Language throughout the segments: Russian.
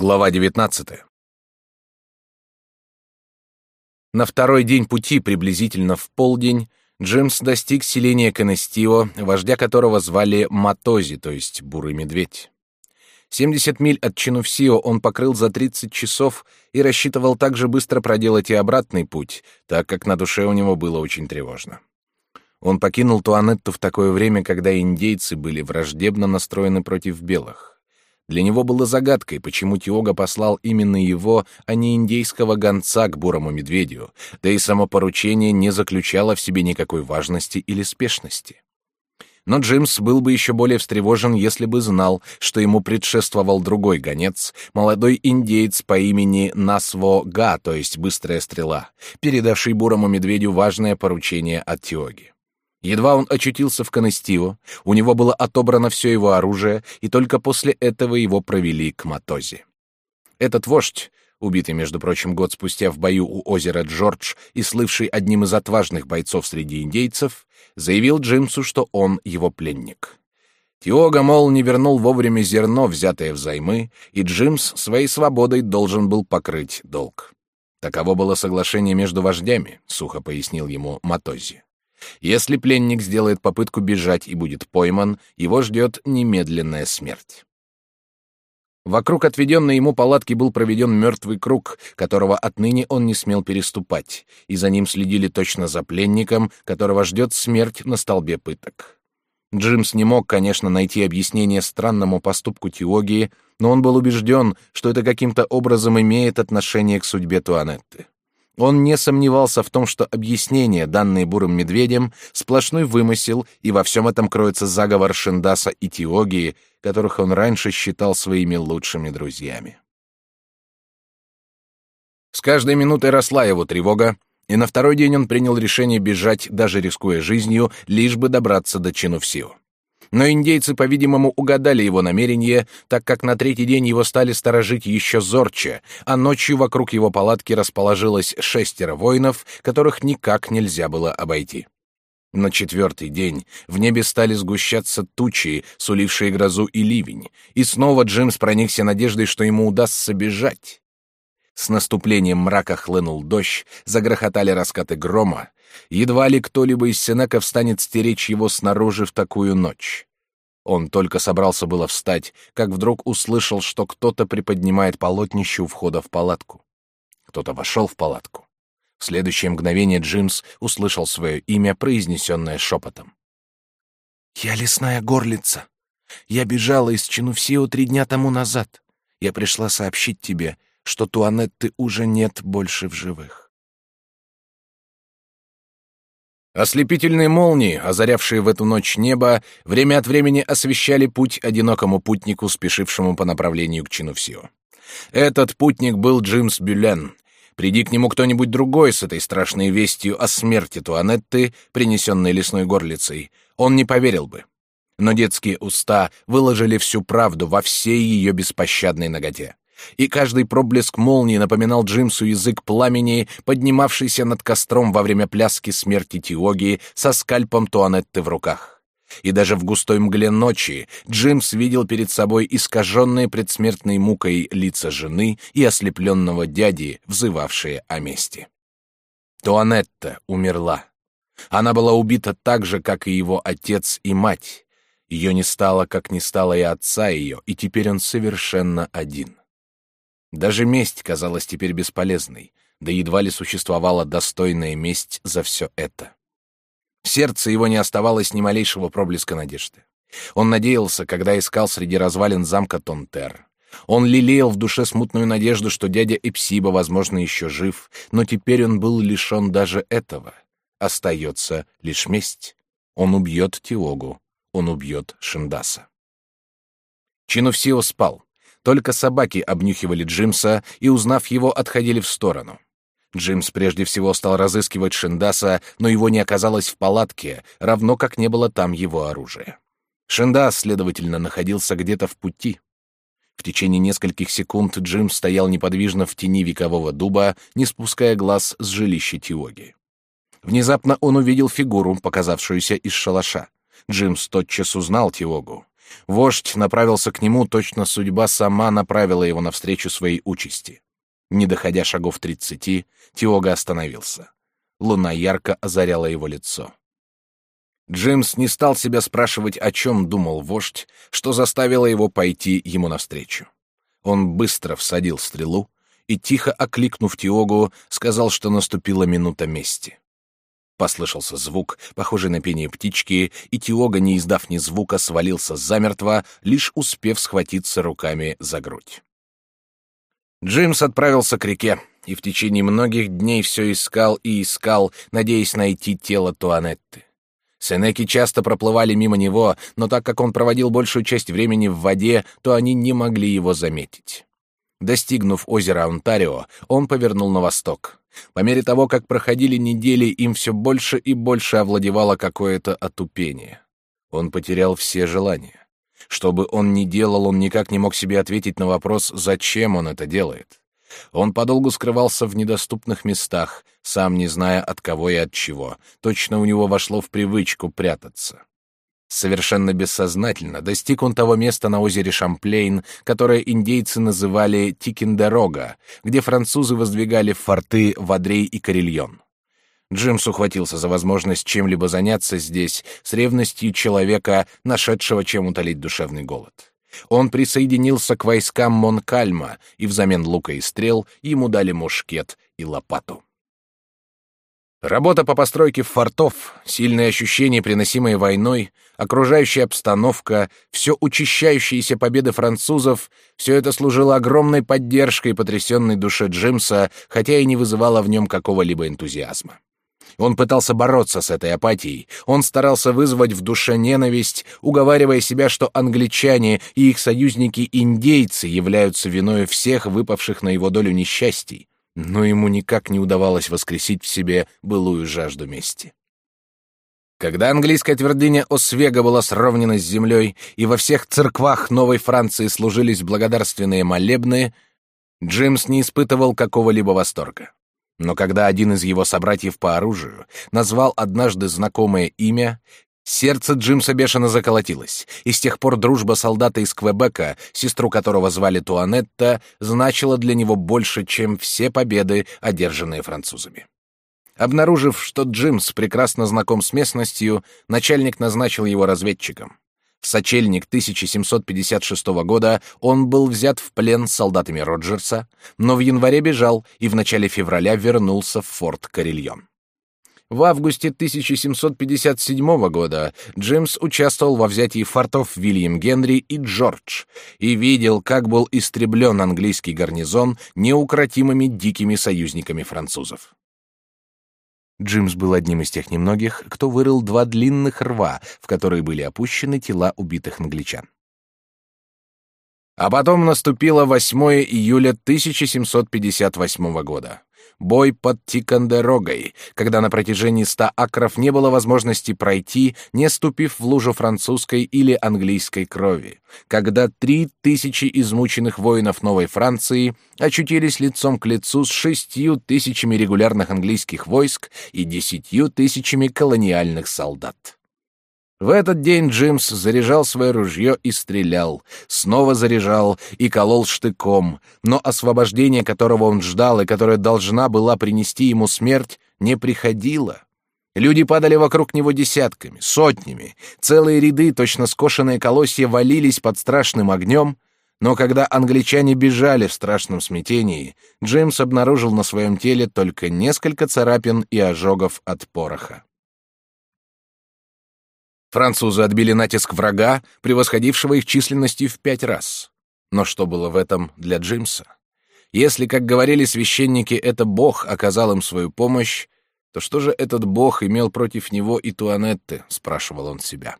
Глава 19. На второй день пути, приблизительно в полдень, Джимс достиг селения Канестио, вождя которого звали Матози, то есть Бурый Медведь. 70 миль от Чинувсио он покрыл за 30 часов и рассчитывал также быстро проделать и обратный путь, так как на душе у него было очень тревожно. Он покинул Туанетту в такое время, когда индейцы были враждебно настроены против белых. Для него было загадкой, почему Тиога послал именно его, а не индейского гонца к бурому медведю, да и само поручение не заключало в себе никакой важности или спешности. Но Джимс был бы еще более встревожен, если бы знал, что ему предшествовал другой гонец, молодой индеец по имени Насво Га, то есть «Быстрая стрела», передавший бурому медведю важное поручение от Тиоги. Едва он очутился в Канестио, у него было отобрано все его оружие, и только после этого его провели к Матозе. Этот вождь, убитый, между прочим, год спустя в бою у озера Джордж и слывший одним из отважных бойцов среди индейцев, заявил Джимсу, что он его пленник. Тиога, мол, не вернул вовремя зерно, взятое взаймы, и Джимс своей свободой должен был покрыть долг. Таково было соглашение между вождями, сухо пояснил ему Матози. Если пленник сделает попытку бежать и будет пойман, его ждет немедленная смерть. Вокруг отведенной ему палатки был проведен мертвый круг, которого отныне он не смел переступать, и за ним следили точно за пленником, которого ждет смерть на столбе пыток. Джимс не мог, конечно, найти объяснение странному поступку Теогии, но он был убежден, что это каким-то образом имеет отношение к судьбе Туанетты. Он не сомневался в том, что объяснения, данные бурым медведем, сплошной вымысел, и во всем этом кроется заговор Шиндаса и Теогии, которых он раньше считал своими лучшими друзьями. С каждой минутой росла его тревога, и на второй день он принял решение бежать, даже рискуя жизнью, лишь бы добраться до Чинувсио. Но индейцы, по-видимому, угадали его намерение, так как на третий день его стали сторожить еще зорче, а ночью вокруг его палатки расположилось шестеро воинов, которых никак нельзя было обойти. На четвертый день в небе стали сгущаться тучи, сулившие грозу и ливень, и снова Джимс проникся надеждой, что ему удастся бежать. С наступлением мрака хлынул дождь, загрохотали раскаты грома. Едва ли кто-либо из сенеков станет стеречь его снаружи в такую ночь. Он только собрался было встать, как вдруг услышал, что кто-то приподнимает полотнище у входа в палатку. Кто-то вошел в палатку. В следующее мгновение Джимс услышал свое имя, произнесенное шепотом. «Я лесная горлица. Я бежала из Чинувсио три дня тому назад. Я пришла сообщить тебе, что Туанетты уже нет больше в живых. Ослепительные молнии, озарявшие в эту ночь небо, время от времени освещали путь одинокому путнику, спешившему по направлению к Чинувсио. Этот путник был Джимс Бюлен. Приди к нему кто-нибудь другой с этой страшной вестью о смерти Туанетты, принесенной лесной горлицей, он не поверил бы. Но детские уста выложили всю правду во всей ее беспощадной ноготе и каждый проблеск молнии напоминал Джимсу язык пламени, поднимавшийся над костром во время пляски смерти Тиоги со скальпом Туанетты в руках. И даже в густой мгле ночи Джимс видел перед собой искаженные предсмертной мукой лица жены и ослепленного дяди, взывавшие о мести. Туанетта умерла. Она была убита так же, как и его отец и мать. Ее не стало, как не стало и отца ее, и теперь он совершенно один. Даже месть казалась теперь бесполезной, да едва ли существовала достойная месть за все это. В сердце его не оставалось ни малейшего проблеска надежды. Он надеялся, когда искал среди развалин замка Тонтер. Он лелеял в душе смутную надежду, что дядя Эпсиба, возможно, еще жив, но теперь он был лишен даже этого. Остается лишь месть. Он убьет Тиогу, он убьет Шиндаса. Чинувсио спал. Только собаки обнюхивали Джимса и, узнав его, отходили в сторону. Джимс прежде всего стал разыскивать Шиндаса, но его не оказалось в палатке, равно как не было там его оружия. Шиндас, следовательно, находился где-то в пути. В течение нескольких секунд Джим стоял неподвижно в тени векового дуба, не спуская глаз с жилища Тиоги. Внезапно он увидел фигуру, показавшуюся из шалаша. Джимс тотчас узнал Тиогу. Вождь направился к нему, точно судьба сама направила его навстречу своей участи. Не доходя шагов тридцати, Тиога остановился. Луна ярко озаряла его лицо. Джимс не стал себя спрашивать, о чем думал вождь, что заставило его пойти ему навстречу. Он быстро всадил стрелу и, тихо окликнув Тиогу, сказал, что наступила минута мести. Послышался звук, похожий на пение птички, и Тиога, не издав ни звука, свалился замертво, лишь успев схватиться руками за грудь. Джимс отправился к реке и в течение многих дней все искал и искал, надеясь найти тело Туанетты. Сенеки часто проплывали мимо него, но так как он проводил большую часть времени в воде, то они не могли его заметить. Достигнув озера Онтарио, он повернул на восток. По мере того, как проходили недели, им все больше и больше овладевало какое-то отупение. Он потерял все желания. Что бы он ни делал, он никак не мог себе ответить на вопрос, зачем он это делает. Он подолгу скрывался в недоступных местах, сам не зная от кого и от чего. Точно у него вошло в привычку прятаться. Совершенно бессознательно достиг он того места на озере Шамплейн, которое индейцы называли Тикендерога, где французы воздвигали форты Вадрей и Карельон. Джимс ухватился за возможность чем-либо заняться здесь с ревностью человека, нашедшего чем утолить душевный голод. Он присоединился к войскам Монкальма, и взамен лука и стрел ему дали мушкет и лопату. Работа по постройке фортов, сильные ощущения, приносимые войной, окружающая обстановка, все учащающиеся победы французов — все это служило огромной поддержкой потрясенной душе Джимса, хотя и не вызывало в нем какого-либо энтузиазма. Он пытался бороться с этой апатией. Он старался вызвать в душе ненависть, уговаривая себя, что англичане и их союзники-индейцы являются виной всех выпавших на его долю несчастий. Но ему никак не удавалось воскресить в себе былую жажду мести. Когда английская твердыня Освега была сровнена с землей, и во всех церквах Новой Франции служились благодарственные молебны, Джимс не испытывал какого-либо восторга. Но когда один из его собратьев по оружию назвал однажды знакомое имя, сердце Джимса бешено заколотилось, и с тех пор дружба солдата из Квебека, сестру которого звали Туанетта, значила для него больше, чем все победы, одержанные французами. Обнаружив, что Джимс прекрасно знаком с местностью, начальник назначил его разведчиком. В сочельник 1756 года он был взят в плен солдатами Роджерса, но в январе бежал и в начале февраля вернулся в форт Карельон. В августе 1757 года Джеймс участвовал во взятии фортов Вильям Генри и Джордж и видел, как был истреблен английский гарнизон неукротимыми дикими союзниками французов. Джимс был одним из тех немногих, кто вырыл два длинных рва, в которые были опущены тела убитых англичан. А потом наступило 8 июля 1758 года бой под Тикандерогой, когда на протяжении ста акров не было возможности пройти, не ступив в лужу французской или английской крови, когда три тысячи измученных воинов Новой Франции очутились лицом к лицу с шестью тысячами регулярных английских войск и десятью тысячами колониальных солдат. В этот день Джимс заряжал свое ружье и стрелял, снова заряжал и колол штыком, но освобождение, которого он ждал и которое должна была принести ему смерть, не приходило. Люди падали вокруг него десятками, сотнями, целые ряды, точно скошенные колосья, валились под страшным огнем, но когда англичане бежали в страшном смятении, Джеймс обнаружил на своем теле только несколько царапин и ожогов от пороха. Французы отбили натиск врага, превосходившего их численностью в пять раз. Но что было в этом для Джимса? Если, как говорили священники, это Бог оказал им свою помощь, то что же этот Бог имел против него и Туанетты, спрашивал он себя.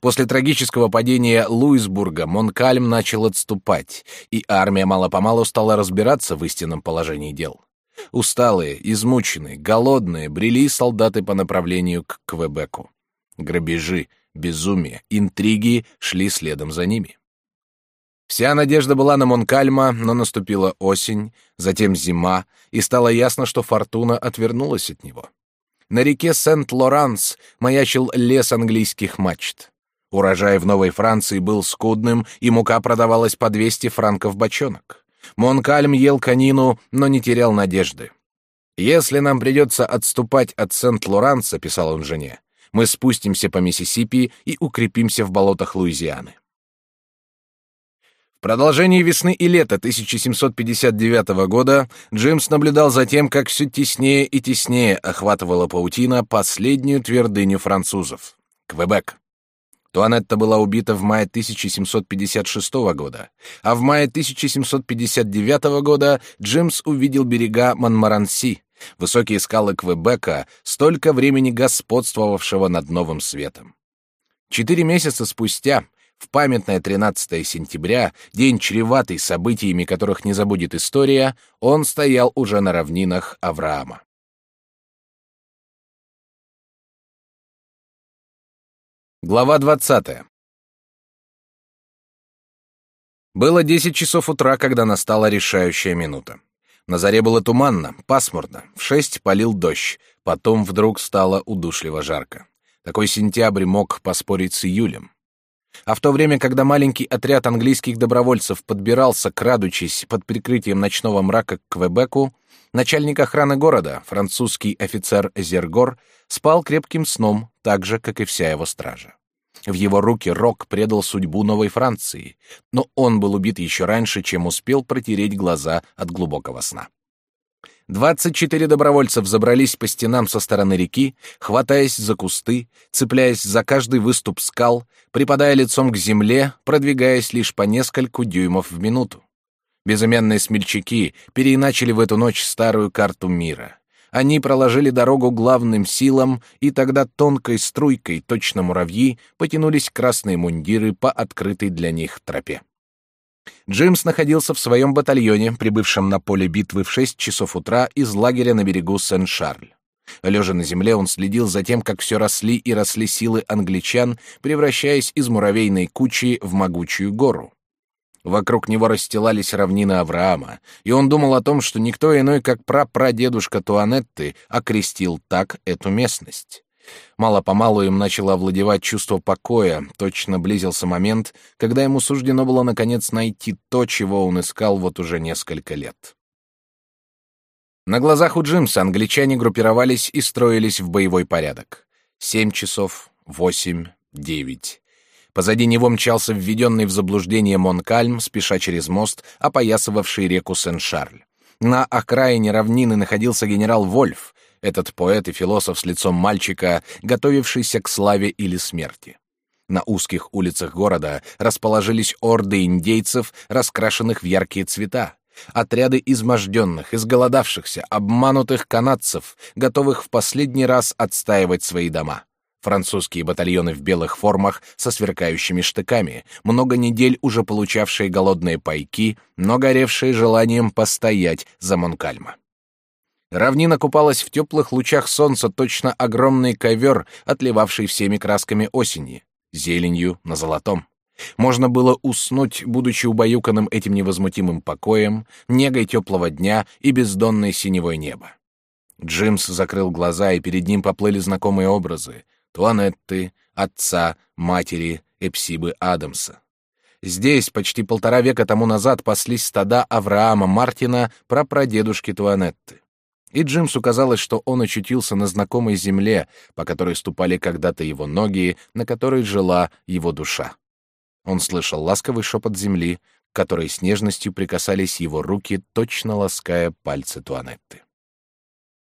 После трагического падения Луисбурга Монкальм начал отступать, и армия мало-помалу стала разбираться в истинном положении дел. Усталые, измученные, голодные брели солдаты по направлению к Квебеку. Грабежи, безумие, интриги шли следом за ними. Вся надежда была на Монкальма, но наступила осень, затем зима, и стало ясно, что фортуна отвернулась от него. На реке Сент-Лоранс маячил лес английских мачт. Урожай в Новой Франции был скудным, и мука продавалась по 200 франков бочонок. Монкальм ел конину, но не терял надежды. «Если нам придется отступать от Сент-Лоранса», — писал он жене, — «мы спустимся по Миссисипи и укрепимся в болотах Луизианы». В продолжении весны и лета 1759 года Джимс наблюдал за тем, как все теснее и теснее охватывала паутина последнюю твердыню французов — Квебек. Туанетта была убита в мае 1756 года, а в мае 1759 года Джимс увидел берега Монмаранси, высокие скалы Квебека, столько времени господствовавшего над Новым Светом. Четыре месяца спустя, в памятное 13 сентября, день чреватый событиями, которых не забудет история, он стоял уже на равнинах Авраама. Глава 20. Было 10 часов утра, когда настала решающая минута. На заре было туманно, пасмурно, в шесть полил дождь, потом вдруг стало удушливо жарко. Такой сентябрь мог поспорить с июлем. А в то время, когда маленький отряд английских добровольцев подбирался, крадучись под прикрытием ночного мрака к Квебеку, начальник охраны города, французский офицер Зергор, спал крепким сном, так же, как и вся его стража. В его руки Рок предал судьбу Новой Франции, но он был убит еще раньше, чем успел протереть глаза от глубокого сна. Двадцать четыре добровольцев забрались по стенам со стороны реки, хватаясь за кусты, цепляясь за каждый выступ скал, припадая лицом к земле, продвигаясь лишь по нескольку дюймов в минуту. Безымянные смельчаки переиначили в эту ночь старую карту мира. Они проложили дорогу главным силам, и тогда тонкой струйкой, точно муравьи, потянулись красные мундиры по открытой для них тропе. Джимс находился в своем батальоне, прибывшем на поле битвы в шесть часов утра из лагеря на берегу Сен-Шарль. Лежа на земле, он следил за тем, как все росли и росли силы англичан, превращаясь из муравейной кучи в могучую гору. Вокруг него расстилались равнины Авраама, и он думал о том, что никто иной, как прапрадедушка Туанетты, окрестил так эту местность. Мало-помалу им начало овладевать чувство покоя, точно близился момент, когда ему суждено было наконец найти то, чего он искал вот уже несколько лет. На глазах у Джимса англичане группировались и строились в боевой порядок. Семь часов, восемь, девять. Позади него мчался введенный в заблуждение Монкальм, спеша через мост, опоясывавший реку Сен-Шарль. На окраине равнины находился генерал Вольф, этот поэт и философ с лицом мальчика, готовившийся к славе или смерти. На узких улицах города расположились орды индейцев, раскрашенных в яркие цвета. Отряды изможденных, изголодавшихся, обманутых канадцев, готовых в последний раз отстаивать свои дома французские батальоны в белых формах со сверкающими штыками, много недель уже получавшие голодные пайки, но горевшие желанием постоять за Монкальма. Равнина купалась в теплых лучах солнца точно огромный ковер, отливавший всеми красками осени, зеленью на золотом. Можно было уснуть, будучи убаюканным этим невозмутимым покоем, негой теплого дня и бездонной синевой неба. Джимс закрыл глаза, и перед ним поплыли знакомые образы. Туанетты, отца, матери, Эпсибы Адамса. Здесь почти полтора века тому назад паслись стада Авраама Мартина, прапрадедушки Туанетты. И Джимсу казалось, что он очутился на знакомой земле, по которой ступали когда-то его ноги, на которой жила его душа. Он слышал ласковый шепот земли, к которой с нежностью прикасались его руки, точно лаская пальцы Туанетты.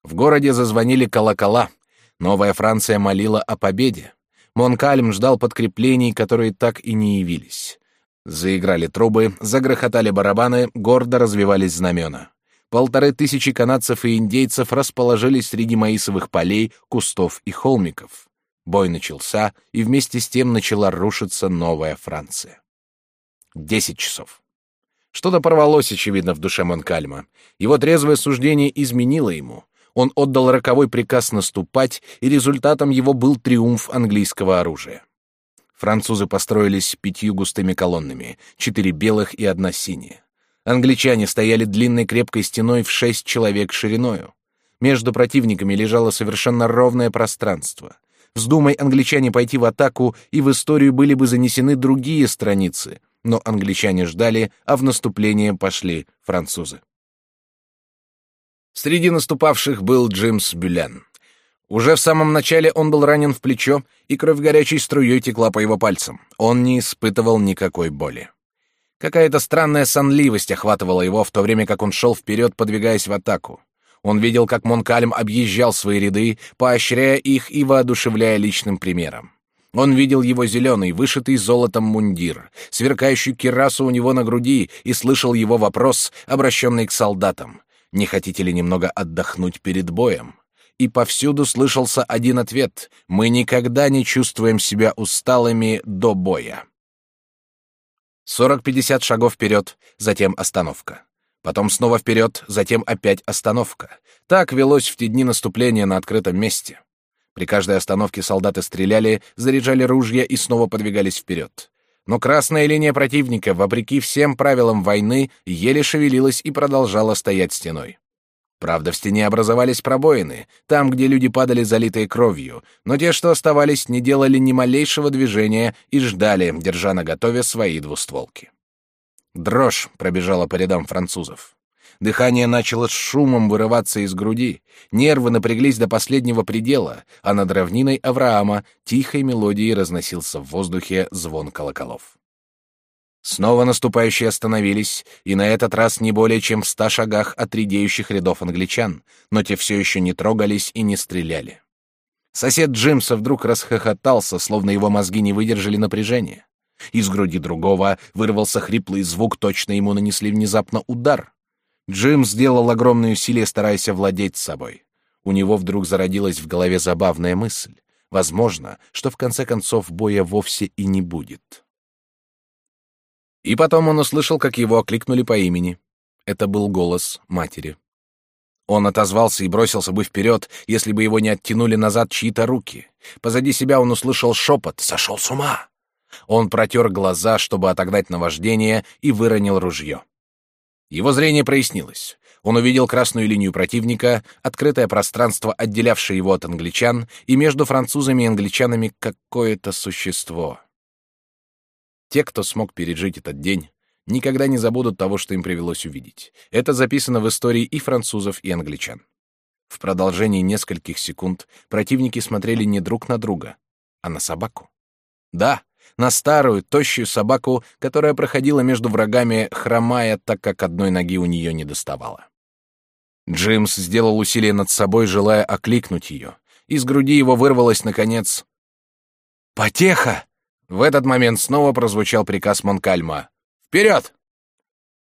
В городе зазвонили колокола — Новая Франция молила о победе. Монкальм ждал подкреплений, которые так и не явились. Заиграли трубы, загрохотали барабаны, гордо развивались знамена. Полторы тысячи канадцев и индейцев расположились среди маисовых полей, кустов и холмиков. Бой начался, и вместе с тем начала рушиться новая Франция. Десять часов. Что-то порвалось, очевидно, в душе Монкальма. Его трезвое суждение изменило ему. Он отдал роковой приказ наступать, и результатом его был триумф английского оружия. Французы построились пятью густыми колоннами, четыре белых и одна синяя. Англичане стояли длинной крепкой стеной в шесть человек шириною. Между противниками лежало совершенно ровное пространство. Вздумай англичане пойти в атаку, и в историю были бы занесены другие страницы. Но англичане ждали, а в наступление пошли французы. Среди наступавших был Джимс Бюлен. Уже в самом начале он был ранен в плечо, и кровь горячей струей текла по его пальцам. Он не испытывал никакой боли. Какая-то странная сонливость охватывала его, в то время как он шел вперед, подвигаясь в атаку. Он видел, как Монкальм объезжал свои ряды, поощряя их и воодушевляя личным примером. Он видел его зеленый, вышитый золотом мундир, сверкающую кирасу у него на груди, и слышал его вопрос, обращенный к солдатам. «Не хотите ли немного отдохнуть перед боем?» и повсюду слышался один ответ — мы никогда не чувствуем себя усталыми до боя. Сорок-пятьдесят шагов вперед, затем остановка. Потом снова вперед, затем опять остановка. Так велось в те дни наступления на открытом месте. При каждой остановке солдаты стреляли, заряжали ружья и снова подвигались вперед. Но красная линия противника, вопреки всем правилам войны, еле шевелилась и продолжала стоять стеной. Правда, в стене образовались пробоины, там, где люди падали залитые кровью, но те, что оставались, не делали ни малейшего движения и ждали, держа наготове свои двустволки. Дрожь пробежала по рядам французов. Дыхание начало с шумом вырываться из груди, нервы напряглись до последнего предела, а над равниной Авраама тихой мелодией разносился в воздухе звон колоколов. Снова наступающие остановились, и на этот раз не более чем в ста шагах от редеющих рядов англичан, но те все еще не трогались и не стреляли. Сосед Джимса вдруг расхохотался, словно его мозги не выдержали напряжения. Из груди другого вырвался хриплый звук, точно ему нанесли внезапно удар. Джим сделал огромные усилия, стараясь овладеть собой. У него вдруг зародилась в голове забавная мысль. Возможно, что в конце концов боя вовсе и не будет. И потом он услышал, как его окликнули по имени. Это был голос матери. Он отозвался и бросился бы вперед, если бы его не оттянули назад чьи-то руки. Позади себя он услышал шепот «Сошел с ума!». Он протер глаза, чтобы отогнать наваждение, и выронил ружье. Его зрение прояснилось. Он увидел красную линию противника, открытое пространство, отделявшее его от англичан, и между французами и англичанами какое-то существо. Те, кто смог пережить этот день, никогда не забудут того, что им привелось увидеть. Это записано в истории и французов, и англичан. В продолжении нескольких секунд противники смотрели не друг на друга, а на собаку. Да, на старую, тощую собаку, которая проходила между врагами, хромая, так как одной ноги у нее не доставало. Джимс сделал усилие над собой, желая окликнуть ее. Из груди его вырвалось, наконец, «Потеха!» В этот момент снова прозвучал приказ Монкальма. «Вперед!»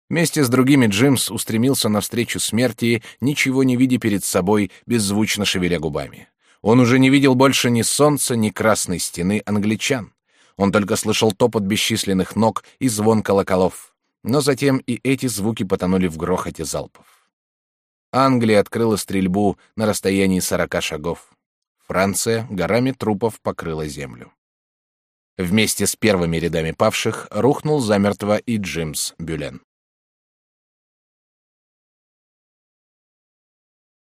Вместе с другими Джимс устремился навстречу смерти, ничего не видя перед собой, беззвучно шевеля губами. Он уже не видел больше ни солнца, ни красной стены англичан. Он только слышал топот бесчисленных ног и звон колоколов. Но затем и эти звуки потонули в грохоте залпов. Англия открыла стрельбу на расстоянии сорока шагов. Франция горами трупов покрыла землю. Вместе с первыми рядами павших рухнул замертво и Джимс Бюлен.